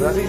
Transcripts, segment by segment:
राजी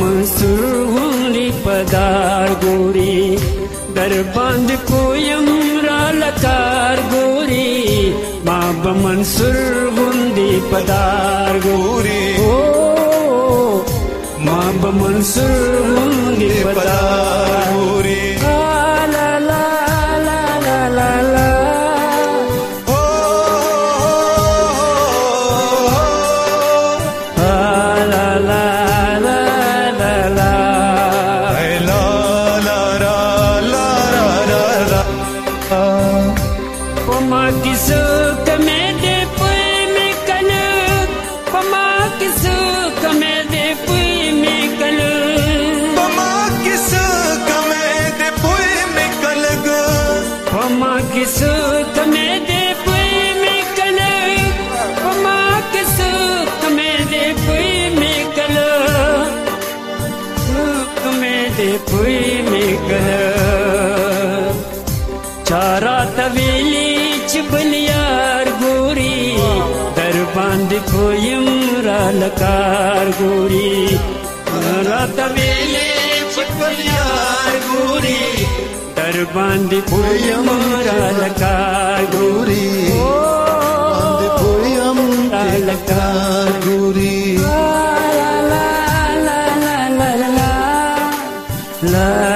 मंसूरी पदार गोरी दरबंद कोयम लकार गोरी बाब मंसूर हुंदी पदार गोरी ओ माब मंसूर हुंदी पदार गोरी आ के सूत में दे पुई में कलो माँ सूत में दे पुई में कलो सूत में दे पुई में कलो चारा तवेली चिबलियार गोरी। दर बाँध खोयम रालकार गोरी। चारा तवेली चिबलियार गोरी। तर बांधि पुयम लका गोरी बांधि पुयम लका गोरी ला ला ला ला ला ला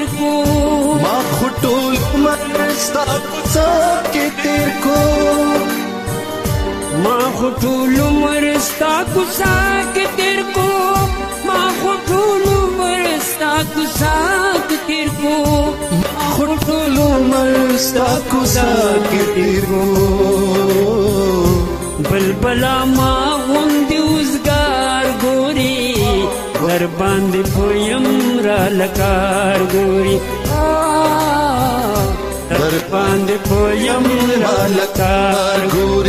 तेरको। माखुटोल मरस्ताके तेरको। माखुटोल मरस्ताके तेरको। माखुटोल मरस्ताके तेरको। तेरको। बलबला माँ उन दिवस गार गोरी। घर बाँध पोयम ባለካርጉሪ ተርፋንድ ፖየም ባለካርጉሪ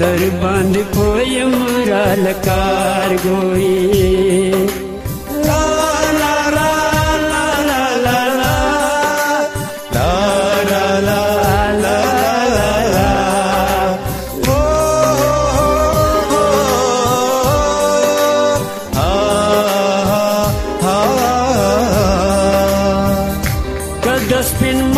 दर बंद पोयम कार गोई dustbin